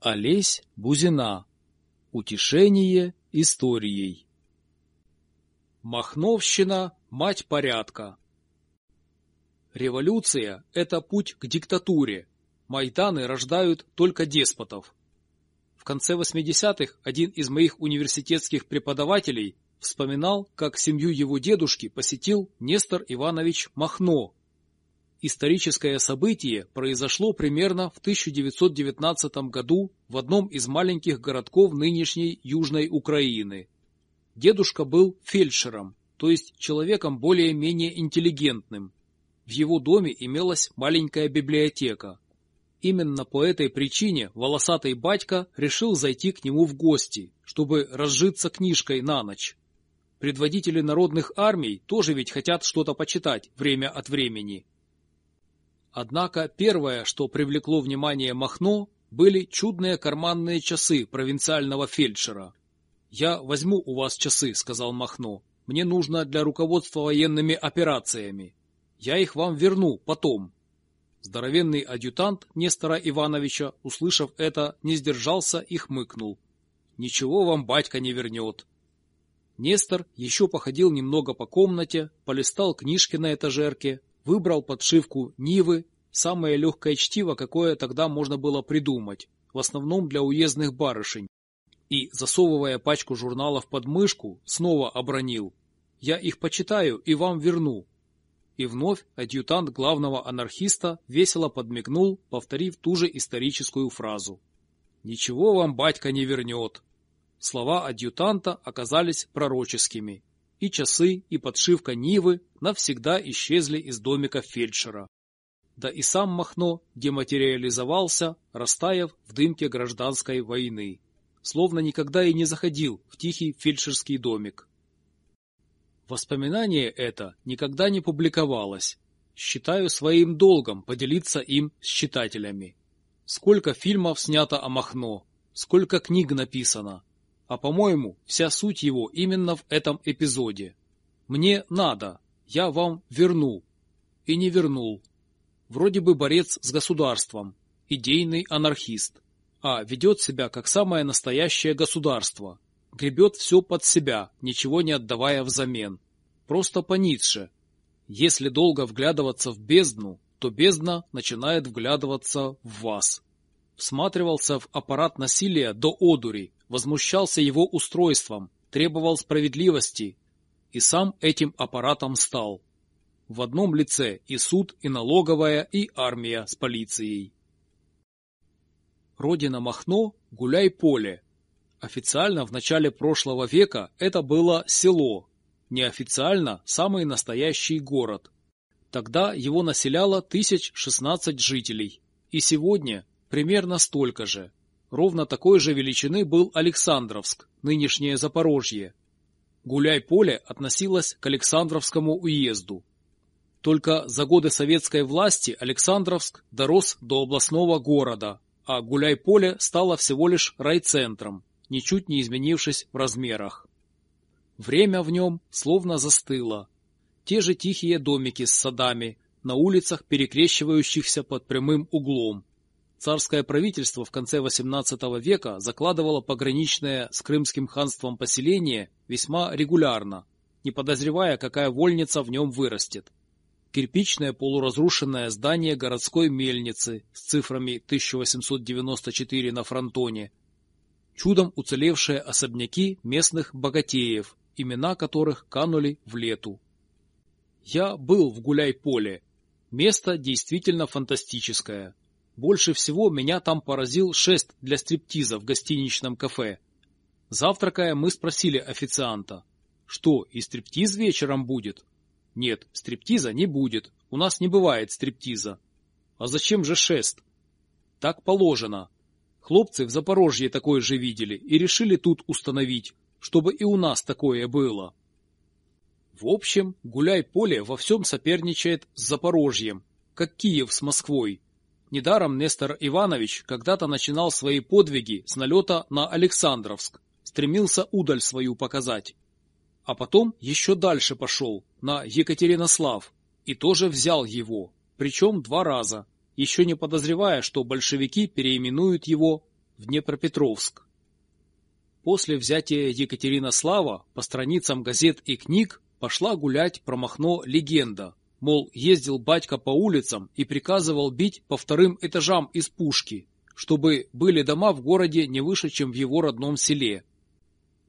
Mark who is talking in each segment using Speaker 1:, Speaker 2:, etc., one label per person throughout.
Speaker 1: Олесь Бузина. Утешение историей. Махновщина – мать порядка. Революция – это путь к диктатуре. Майданы рождают только деспотов. В конце 80-х один из моих университетских преподавателей вспоминал, как семью его дедушки посетил Нестор Иванович Махно, Историческое событие произошло примерно в 1919 году в одном из маленьких городков нынешней Южной Украины. Дедушка был фельдшером, то есть человеком более-менее интеллигентным. В его доме имелась маленькая библиотека. Именно по этой причине волосатый батька решил зайти к нему в гости, чтобы разжиться книжкой на ночь. Предводители народных армий тоже ведь хотят что-то почитать время от времени. Однако первое, что привлекло внимание Махно, были чудные карманные часы провинциального фельдшера. «Я возьму у вас часы», — сказал Махно. «Мне нужно для руководства военными операциями. Я их вам верну потом». Здоровенный адъютант Нестора Ивановича, услышав это, не сдержался и хмыкнул. «Ничего вам батька не вернет». Нестор еще походил немного по комнате, полистал книжки на этажерке, Выбрал подшивку Нивы, самое легкое чтиво, какое тогда можно было придумать, в основном для уездных барышень, и, засовывая пачку журналов под мышку, снова обронил. «Я их почитаю и вам верну». И вновь адъютант главного анархиста весело подмигнул, повторив ту же историческую фразу. «Ничего вам батька не вернет». Слова адъютанта оказались пророческими и часы, и подшивка Нивы навсегда исчезли из домика фельдшера. Да и сам Махно дематериализовался, растаяв в дымке гражданской войны, словно никогда и не заходил в тихий фельдшерский домик. Воспоминание это никогда не публиковалось. Считаю своим долгом поделиться им с читателями. Сколько фильмов снято о Махно, сколько книг написано, а по-моему, вся суть его именно в этом эпизоде. Мне надо, я вам верну. И не вернул. Вроде бы борец с государством, идейный анархист, а ведет себя как самое настоящее государство. Гребет все под себя, ничего не отдавая взамен. Просто по Ницше. Если долго вглядываться в бездну, то бездна начинает вглядываться в вас. Всматривался в аппарат насилия до одури, возмущался его устройством, требовал справедливости и сам этим аппаратом стал. В одном лице и суд, и налоговая, и армия с полицией. Родина Махно – гуляй-поле. Официально в начале прошлого века это было село, неофициально – самый настоящий город. Тогда его населяло 1016 жителей, и сегодня примерно столько же. Ровно такой же величины был Александровск, нынешнее Запорожье. Гуляй-поле относилось к Александровскому уезду. Только за годы советской власти Александровск дорос до областного города, а Гуляй-поле стало всего лишь райцентром, ничуть не изменившись в размерах. Время в нем словно застыло. Те же тихие домики с садами, на улицах, перекрещивающихся под прямым углом. Царское правительство в конце XVIII века закладывало пограничное с Крымским ханством поселение весьма регулярно, не подозревая, какая вольница в нем вырастет. Кирпичное полуразрушенное здание городской мельницы с цифрами 1894 на фронтоне, чудом уцелевшие особняки местных богатеев, имена которых канули в лету. Я был в Гуляй-поле. Место действительно фантастическое. Больше всего меня там поразил шест для стриптиза в гостиничном кафе. Завтракая, мы спросили официанта, что, и стриптиз вечером будет? Нет, стриптиза не будет, у нас не бывает стриптиза. А зачем же шест? Так положено. Хлопцы в Запорожье такое же видели и решили тут установить, чтобы и у нас такое было. В общем, гуляй-поле во всем соперничает с Запорожьем, как Киев с Москвой. Недаром Нестор Иванович когда-то начинал свои подвиги с налета на Александровск, стремился удаль свою показать. А потом еще дальше пошел, на Екатеринослав, и тоже взял его, причем два раза, еще не подозревая, что большевики переименуют его в Днепропетровск. После взятия Екатеринослава по страницам газет и книг пошла гулять про Махно легенда, мол, ездил батька по улицам и приказывал бить по вторым этажам из пушки, чтобы были дома в городе не выше, чем в его родном селе.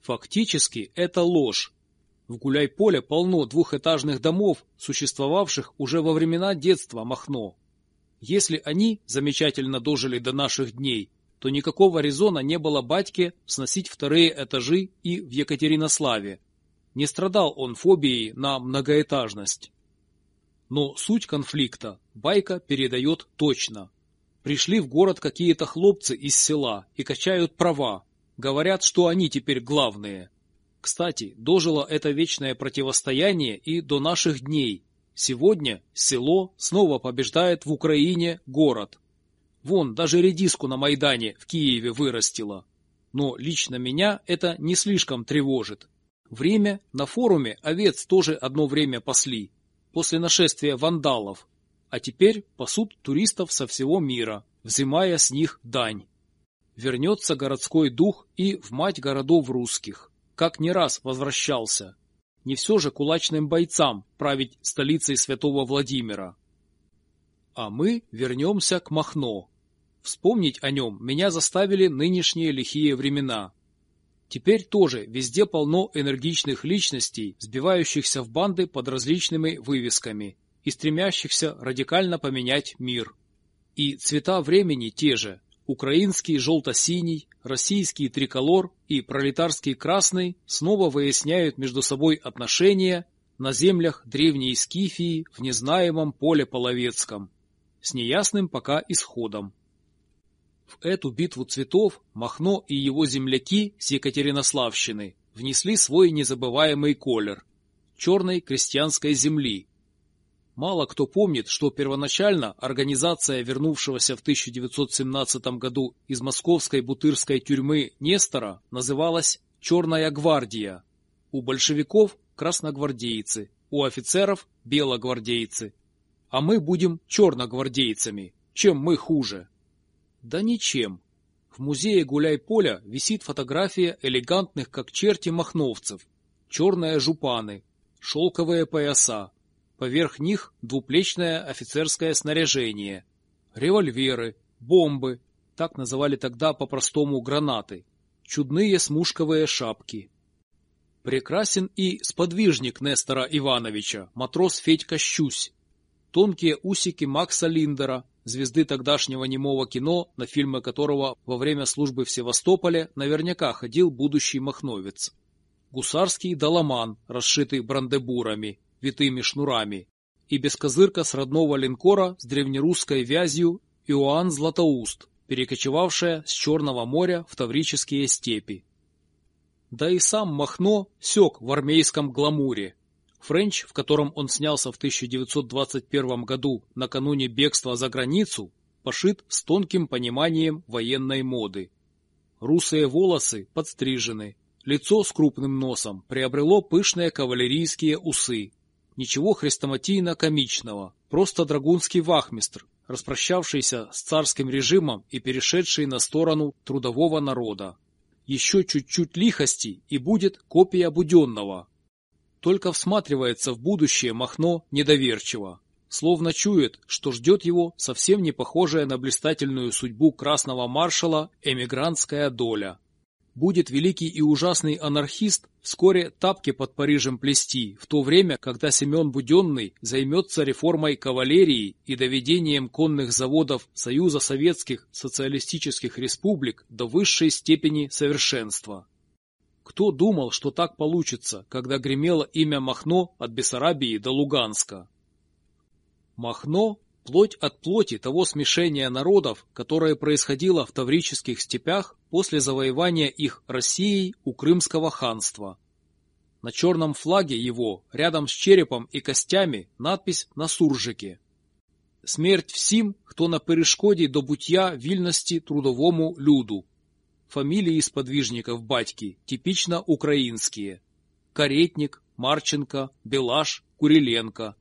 Speaker 1: Фактически это ложь. В Гуляй-Поле полно двухэтажных домов, существовавших уже во времена детства Махно. Если они замечательно дожили до наших дней, то никакого резона не было батьке сносить вторые этажи и в Екатеринославе. Не страдал он фобией на многоэтажность. Но суть конфликта байка передает точно. Пришли в город какие-то хлопцы из села и качают права. Говорят, что они теперь главные. Кстати, дожило это вечное противостояние и до наших дней. Сегодня село снова побеждает в Украине город. Вон, даже редиску на Майдане в Киеве вырастила. Но лично меня это не слишком тревожит. Время на форуме овец тоже одно время пасли, после нашествия вандалов, а теперь пасут туристов со всего мира, взимая с них дань. Вернется городской дух и в мать городов русских, как не раз возвращался. Не все же кулачным бойцам править столицей святого Владимира. А мы вернемся к Махно. Вспомнить о нем меня заставили нынешние лихие времена. Теперь тоже везде полно энергичных личностей, сбивающихся в банды под различными вывесками и стремящихся радикально поменять мир. И цвета времени те же – украинский желто-синий, российский триколор и пролетарский красный снова выясняют между собой отношения на землях древней Скифии в незнаемом поле Половецком, с неясным пока исходом. В эту битву цветов Махно и его земляки с Екатеринославщины внесли свой незабываемый колер – черной крестьянской земли. Мало кто помнит, что первоначально организация вернувшегося в 1917 году из московской бутырской тюрьмы Нестора называлась «Черная гвардия». У большевиков – красногвардейцы, у офицеров – белогвардейцы. А мы будем черногвардейцами. Чем мы хуже? Да ничем. В музее Гуляй-Поля висит фотография элегантных, как черти, махновцев. Черные жупаны, шелковые пояса. Поверх них двуплечное офицерское снаряжение. Револьверы, бомбы, так называли тогда по-простому гранаты. Чудные смушковые шапки. Прекрасен и сподвижник Нестора Ивановича, матрос Федька Щусь. Тонкие усики Макса Линдера, звезды тогдашнего немого кино, на фильмы которого во время службы в Севастополе наверняка ходил будущий махновец. Гусарский доломан, расшитый брандебурами, витыми шнурами, и бескозырка с родного линкора с древнерусской вязью Иоанн Златоуст, перекочевавшая с Черного моря в Таврические степи. Да и сам Махно сёк в армейском гламуре, Френч, в котором он снялся в 1921 году накануне бегства за границу, пошит с тонким пониманием военной моды. Русые волосы подстрижены, лицо с крупным носом приобрело пышные кавалерийские усы. Ничего хрестоматийно-комичного, просто драгунский вахмистр, распрощавшийся с царским режимом и перешедший на сторону трудового народа. Еще чуть-чуть лихости и будет копия Буденного, только всматривается в будущее Махно недоверчиво, словно чует, что ждет его совсем не похожая на блистательную судьбу красного маршала эмигрантская доля. Будет великий и ужасный анархист вскоре тапки под Парижем плести, в то время, когда Семен Буденный займется реформой кавалерии и доведением конных заводов Союза Советских Социалистических Республик до высшей степени совершенства. Кто думал, что так получится, когда гремело имя Махно от Бессарабии до Луганска? Махно – плоть от плоти того смешения народов, которое происходило в Таврических степях после завоевания их Россией у Крымского ханства. На черном флаге его, рядом с черепом и костями, надпись на суржике. Смерть всім, кто на перешкоді до буття вільності трудовому люду. Фамилии сподвижников батьки типично украинские. Каретник, Марченко, Белаш, Куриленко.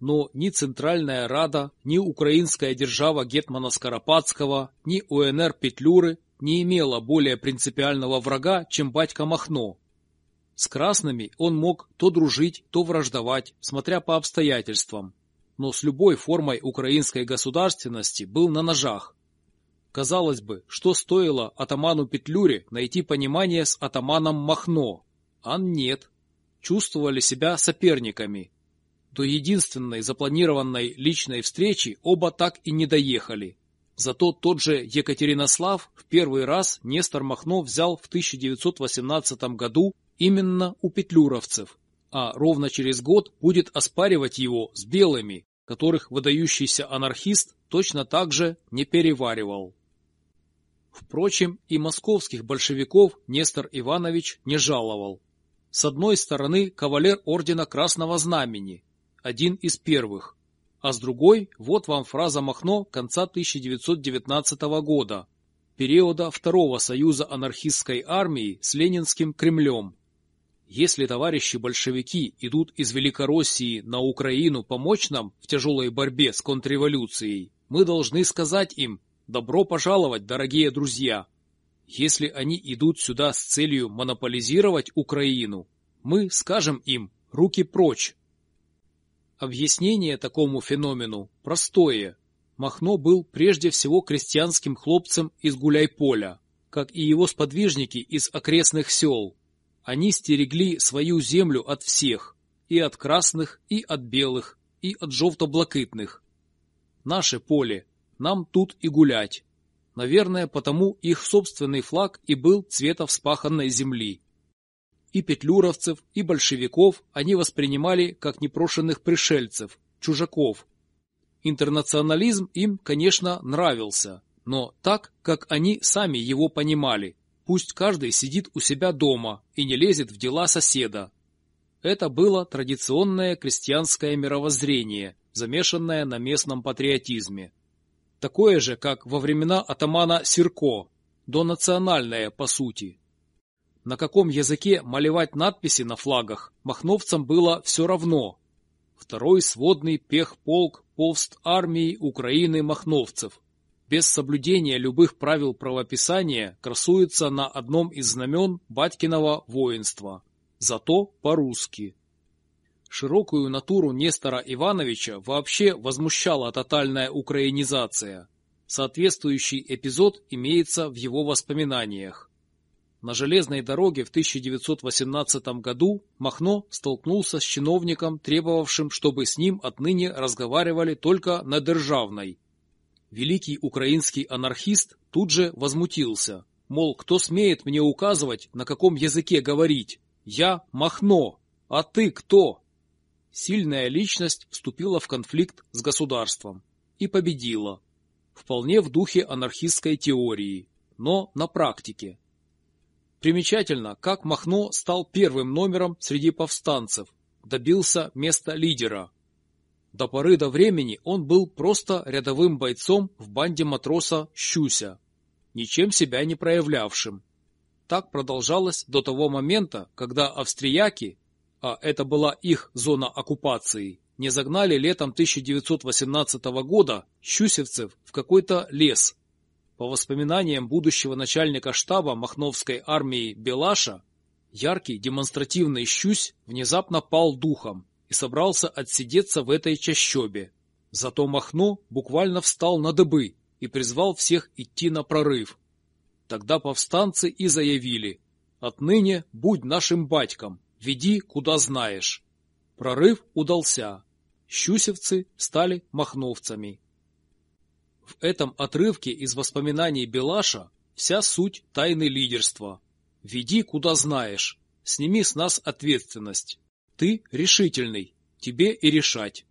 Speaker 1: Но ни Центральная Рада, ни украинская держава Гетмана Скоропадского, ни УНР Петлюры не имело более принципиального врага, чем батька Махно. С красными он мог то дружить, то враждовать, смотря по обстоятельствам. Но с любой формой украинской государственности был на ножах. Казалось бы, что стоило атаману Петлюре найти понимание с атаманом Махно? А нет. Чувствовали себя соперниками. До единственной запланированной личной встречи оба так и не доехали. Зато тот же Екатеринослав в первый раз Нестор Махно взял в 1918 году именно у петлюровцев, а ровно через год будет оспаривать его с белыми, которых выдающийся анархист точно так же не переваривал. Впрочем, и московских большевиков Нестор Иванович не жаловал. С одной стороны, кавалер ордена Красного Знамени, один из первых, а с другой, вот вам фраза Махно конца 1919 года, периода Второго союза анархистской армии с Ленинским Кремлем. Если товарищи большевики идут из Великороссии на Украину помочь нам в тяжелой борьбе с контрреволюцией, мы должны сказать им «добро пожаловать, дорогие друзья». Если они идут сюда с целью монополизировать Украину, мы скажем им «руки прочь». Объяснение такому феномену простое. Махно был прежде всего крестьянским хлопцем из Гуляйполя, как и его сподвижники из окрестных сел. Они стерегли свою землю от всех, и от красных, и от белых, и от желто-блакитных. Наше поле, нам тут и гулять. Наверное, потому их собственный флаг и был цвета вспаханной земли. И петлюровцев, и большевиков они воспринимали как непрошенных пришельцев, чужаков. Интернационализм им, конечно, нравился, но так, как они сами его понимали. Пусть каждый сидит у себя дома и не лезет в дела соседа. Это было традиционное крестьянское мировоззрение, замешанное на местном патриотизме. Такое же, как во времена атамана Сирко, донациональное по сути. На каком языке малевать надписи на флагах махновцам было все равно. Второй сводный пехполк полст армии Украины махновцев – без соблюдения любых правил правописания красуется на одном из знамен Батькиного воинства. Зато по-русски. Широкую натуру Нестора Ивановича вообще возмущала тотальная украинизация. Соответствующий эпизод имеется в его воспоминаниях. На железной дороге в 1918 году Махно столкнулся с чиновником, требовавшим, чтобы с ним отныне разговаривали только на державной, Великий украинский анархист тут же возмутился. Мол, кто смеет мне указывать, на каком языке говорить? Я Махно, а ты кто? Сильная личность вступила в конфликт с государством и победила. Вполне в духе анархистской теории, но на практике. Примечательно, как Махно стал первым номером среди повстанцев, добился места лидера – до поры до времени он был просто рядовым бойцом в банде матроса Щуся, ничем себя не проявлявшим. Так продолжалось до того момента, когда австрияки, а это была их зона оккупации, не загнали летом 1918 года щусевцев в какой-то лес. По воспоминаниям будущего начальника штаба Махновской армии Белаша, яркий демонстративный щусь внезапно пал духом и собрался отсидеться в этой чащобе. Зато Махно буквально встал на дыбы и призвал всех идти на прорыв. Тогда повстанцы и заявили «Отныне будь нашим батьком, веди куда знаешь». Прорыв удался. Щусевцы стали махновцами. В этом отрывке из воспоминаний Белаша вся суть тайны лидерства. Веди куда знаешь, сними с нас ответственность. Ты решительный, тебе и решать.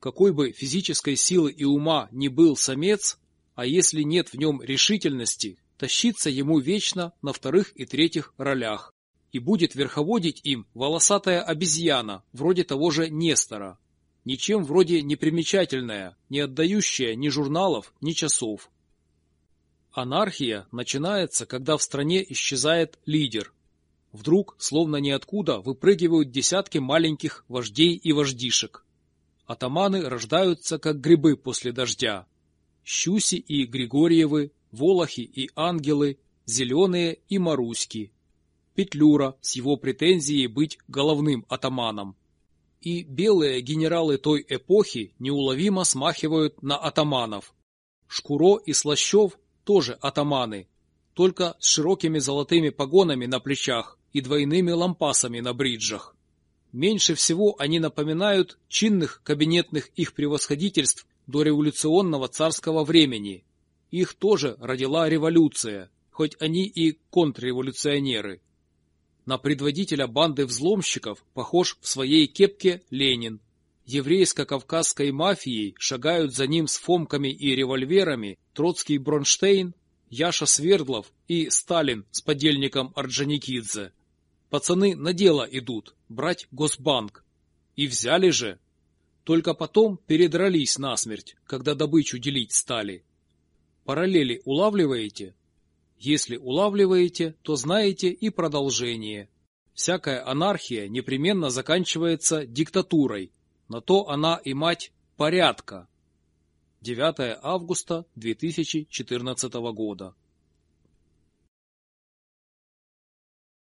Speaker 1: Какой бы физической силы и ума ни был самец, а если нет в нем решительности, тащится ему вечно на вторых и третьих ролях. И будет верховодить им волосатая обезьяна, вроде того же Нестора. Ничем вроде не примечательная, не отдающая ни журналов, ни часов. Анархия начинается, когда в стране исчезает лидер, Вдруг, словно ниоткуда, выпрыгивают десятки маленьких вождей и вождишек. Атаманы рождаются, как грибы после дождя. Щуси и Григорьевы, Волохи и Ангелы, Зеленые и Маруськи, Петлюра с его претензией быть головным атаманом. И белые генералы той эпохи неуловимо смахивают на атаманов. Шкуро и Слащев тоже атаманы, только с широкими золотыми погонами на плечах и двойными лампасами на бриджах. Меньше всего они напоминают чинных кабинетных их превосходительств до революционного царского времени. Их тоже родила революция, хоть они и контрреволюционеры. На предводителя банды взломщиков похож в своей кепке Ленин. Еврейско-кавказской мафией шагают за ним с фомками и револьверами Троцкий Бронштейн, Яша Свердлов и Сталин с подельником Орджоникидзе. Пацаны на дело идут, брать Госбанк. И взяли же. Только потом передрались насмерть, когда добычу делить стали. Параллели улавливаете? Если улавливаете, то знаете и продолжение. Всякая анархия непременно заканчивается диктатурой. На то она и мать порядка. 9 августа 2014 года.